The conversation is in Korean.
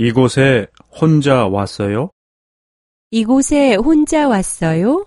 이곳에 혼자 왔어요? 이곳에 혼자 왔어요?